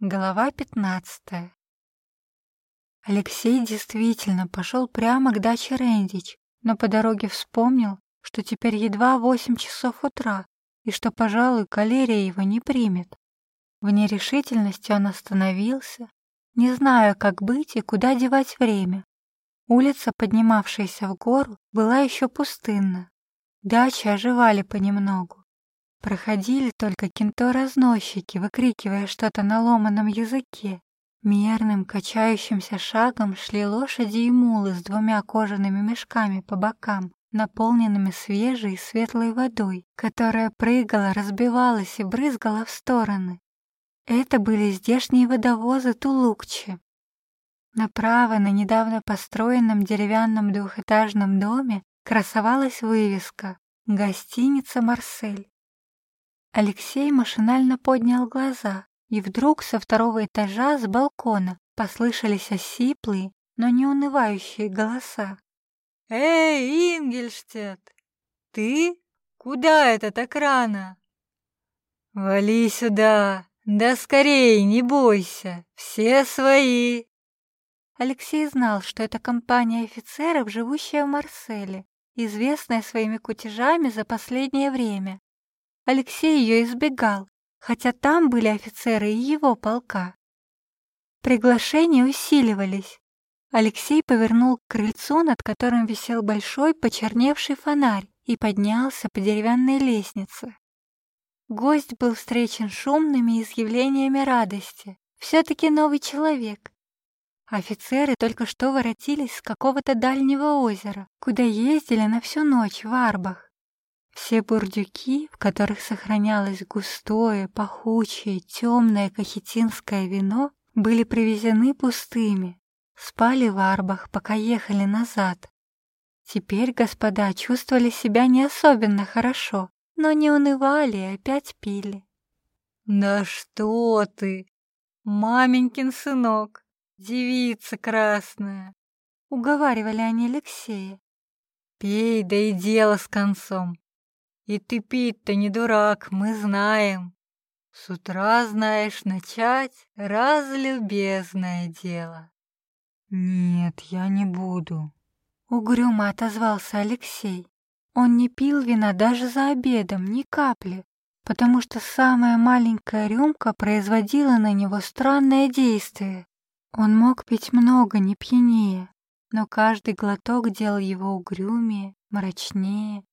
Глава пятнадцатая. Алексей действительно пошел прямо к даче Рэндич, но по дороге вспомнил, что теперь едва восемь часов утра и что, пожалуй, калерия его не примет. В нерешительности он остановился, не зная, как быть и куда девать время. Улица, поднимавшаяся в гору, была еще пустынна. Дачи оживали понемногу. Проходили только кенто-разносчики, выкрикивая что-то на ломаном языке. Мерным, качающимся шагом шли лошади и мулы с двумя кожаными мешками по бокам, наполненными свежей и светлой водой, которая прыгала, разбивалась и брызгала в стороны. Это были здешние водовозы Тулукчи. Направо на недавно построенном деревянном двухэтажном доме красовалась вывеска «Гостиница Марсель». Алексей машинально поднял глаза, и вдруг со второго этажа с балкона послышались осиплые, но не унывающие голоса. «Эй, Ингельштет, ты? Куда это так рано?» «Вали сюда, да скорей, не бойся, все свои!» Алексей знал, что это компания офицеров, живущая в Марселе, известная своими кутежами за последнее время. Алексей ее избегал, хотя там были офицеры и его полка. Приглашения усиливались. Алексей повернул к крыльцу, над которым висел большой почерневший фонарь, и поднялся по деревянной лестнице. Гость был встречен шумными изъявлениями радости. Все-таки новый человек. Офицеры только что воротились с какого-то дальнего озера, куда ездили на всю ночь в Арбах. Все бурдюки, в которых сохранялось густое, пахучее, темное кахетинское вино, были привезены пустыми, спали в арбах, пока ехали назад. Теперь господа чувствовали себя не особенно хорошо, но не унывали и опять пили. «Да что ты! Маменькин сынок, девица красная!» — уговаривали они Алексея. «Пей, да и дело с концом. И ты пить-то не дурак, мы знаем. С утра, знаешь, начать разлюбезное дело. Нет, я не буду. Угрюмо отозвался Алексей. Он не пил вина даже за обедом, ни капли, потому что самая маленькая рюмка производила на него странное действие. Он мог пить много, не пьянее, но каждый глоток делал его угрюмее, мрачнее,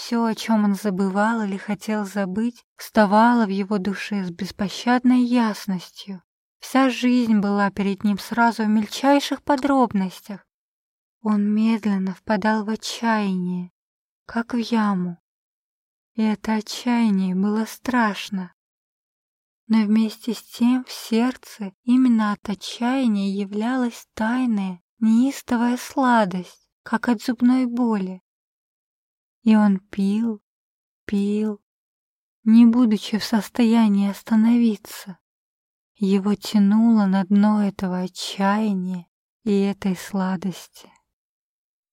все, о чем он забывал или хотел забыть, вставало в его душе с беспощадной ясностью. Вся жизнь была перед ним сразу в мельчайших подробностях. Он медленно впадал в отчаяние, как в яму. И это отчаяние было страшно. Но вместе с тем в сердце именно от отчаяния являлась тайная, неистовая сладость, как от зубной боли. И он пил, пил, не будучи в состоянии остановиться. Его тянуло на дно этого отчаяния и этой сладости.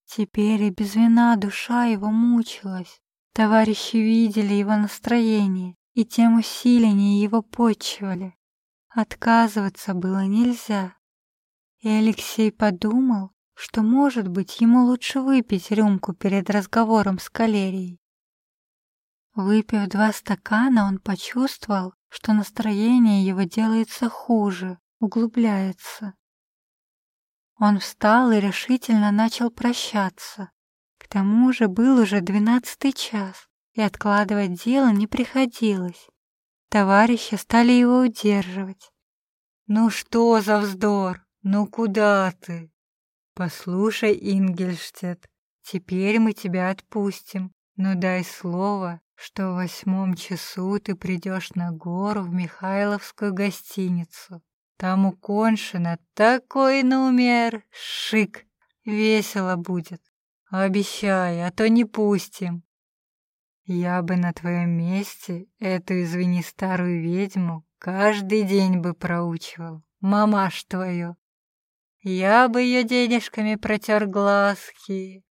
Теперь и без вина душа его мучилась. Товарищи видели его настроение и тем усиленнее его почивали. Отказываться было нельзя. И Алексей подумал, что, может быть, ему лучше выпить рюмку перед разговором с калерией. Выпив два стакана, он почувствовал, что настроение его делается хуже, углубляется. Он встал и решительно начал прощаться. К тому же был уже двенадцатый час, и откладывать дело не приходилось. Товарищи стали его удерживать. «Ну что за вздор? Ну куда ты?» «Послушай, Ингельштет, теперь мы тебя отпустим, но дай слово, что в восьмом часу ты придешь на гору в Михайловскую гостиницу. Там у Коншина такой номер, шик, весело будет. Обещай, а то не пустим. Я бы на твоем месте эту, извини, старую ведьму каждый день бы проучивал, мамаш твою. Я бы ее денежками протер глазки.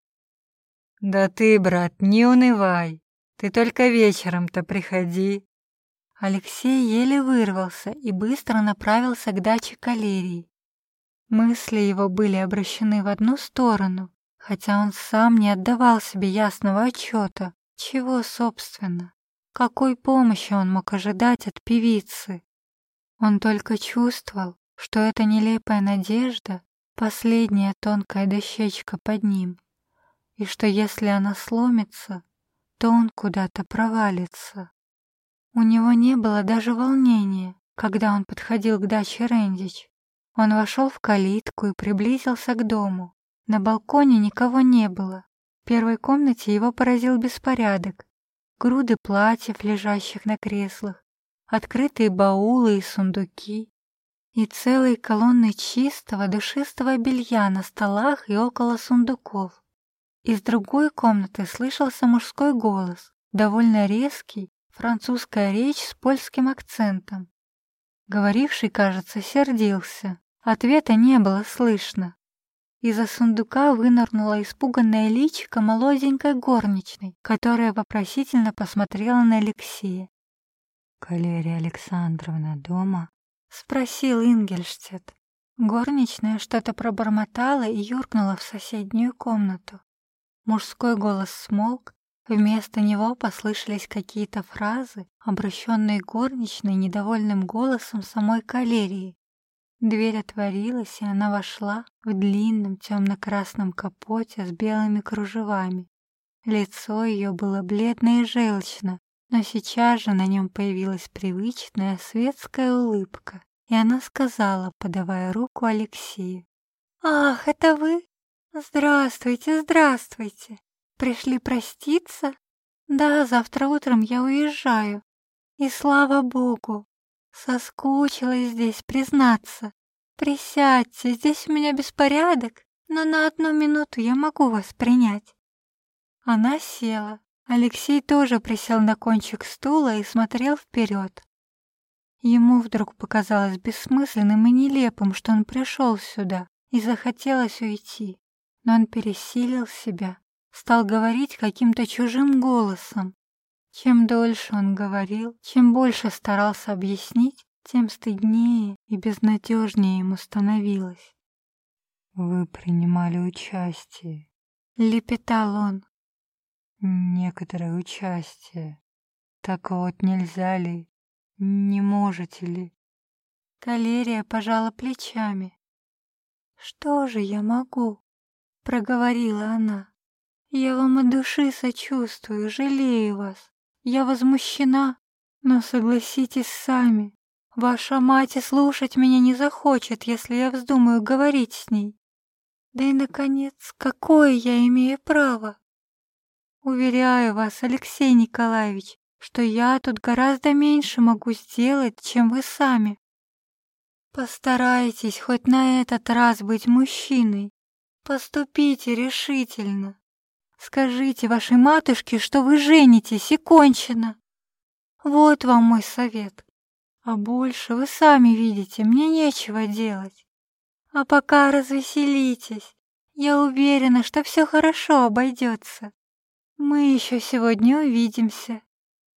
Да ты, брат, не унывай. Ты только вечером-то приходи. Алексей еле вырвался и быстро направился к даче калерии. Мысли его были обращены в одну сторону, хотя он сам не отдавал себе ясного отчета, чего, собственно, какой помощи он мог ожидать от певицы. Он только чувствовал, что эта нелепая надежда — последняя тонкая дощечка под ним, и что если она сломится, то он куда-то провалится. У него не было даже волнения, когда он подходил к даче Рэндич. Он вошел в калитку и приблизился к дому. На балконе никого не было. В первой комнате его поразил беспорядок. Груды платьев, лежащих на креслах, открытые баулы и сундуки, и целые колонны чистого, душистого белья на столах и около сундуков. Из другой комнаты слышался мужской голос, довольно резкий, французская речь с польским акцентом. Говоривший, кажется, сердился. Ответа не было слышно. Из-за сундука вынырнула испуганная личико молоденькой горничной, которая вопросительно посмотрела на Алексея. «Калерия Александровна дома?» — спросил Ингельштет. Горничная что-то пробормотала и юркнула в соседнюю комнату. Мужской голос смолк, вместо него послышались какие-то фразы, обращенные горничной недовольным голосом самой калерии. Дверь отворилась, и она вошла в длинном темно-красном капоте с белыми кружевами. Лицо ее было бледно и желчно, но сейчас же на нем появилась привычная светская улыбка, и она сказала, подавая руку Алексею. «Ах, это вы? Здравствуйте, здравствуйте! Пришли проститься? Да, завтра утром я уезжаю. И слава богу, Соскучилась здесь, признаться. Присядьте, здесь у меня беспорядок, но на одну минуту я могу вас принять. Она села. Алексей тоже присел на кончик стула и смотрел вперед. Ему вдруг показалось бессмысленным и нелепым, что он пришел сюда, и захотелось уйти. Но он пересилил себя, стал говорить каким-то чужим голосом, чем дольше он говорил, чем больше старался объяснить, тем стыднее и безнадежнее ему становилось. «Вы принимали участие», — лепетал он. «Некоторое участие. Так вот, нельзя ли, не можете ли?» Калерия пожала плечами. «Что же я могу?» — проговорила она. «Я вам от души сочувствую, жалею вас. Я возмущена, но согласитесь сами, ваша мать и слушать меня не захочет, если я вздумаю говорить с ней. Да и, наконец, какое я имею право? Уверяю вас, Алексей Николаевич, что я тут гораздо меньше могу сделать, чем вы сами. Постарайтесь хоть на этот раз быть мужчиной. Поступите решительно. Скажите вашей матушке, что вы женитесь и кончено. Вот вам мой совет. А больше вы сами видите, мне нечего делать. А пока развеселитесь. Я уверена, что все хорошо обойдется. Мы еще сегодня увидимся.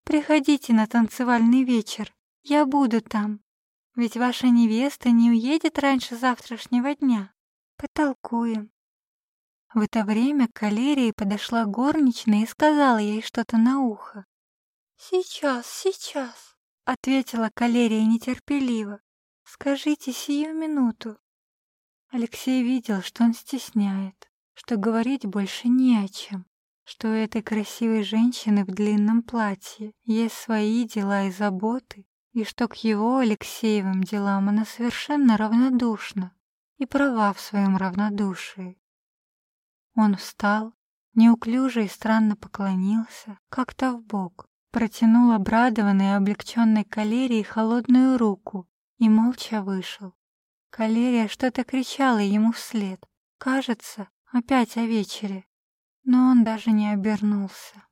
Приходите на танцевальный вечер. Я буду там. Ведь ваша невеста не уедет раньше завтрашнего дня. Потолкуем. В это время к Калерии подошла горничная и сказала ей что-то на ухо. «Сейчас, сейчас», — ответила Калерия нетерпеливо. «Скажите сию минуту». Алексей видел, что он стесняет, что говорить больше не о чем, что у этой красивой женщины в длинном платье есть свои дела и заботы, и что к его Алексеевым делам она совершенно равнодушна и права в своем равнодушии. Он встал, неуклюже и странно поклонился, как-то в бок, протянул обрадованной и облегченной калерии холодную руку и молча вышел. Калерия что-то кричала ему вслед, кажется, опять о вечере, но он даже не обернулся.